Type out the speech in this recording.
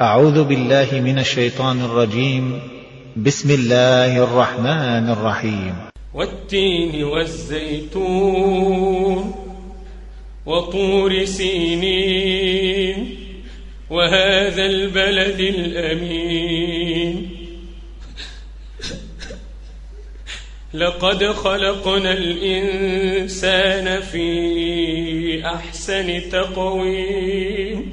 أعوذ بالله من الشيطان الرجيم. بسم الله الرحمن الرحيم. والتين والزيتون وطور سينين وهذا البلد الأمين. لقد خلقنا الإنسان في أحسن تقويم.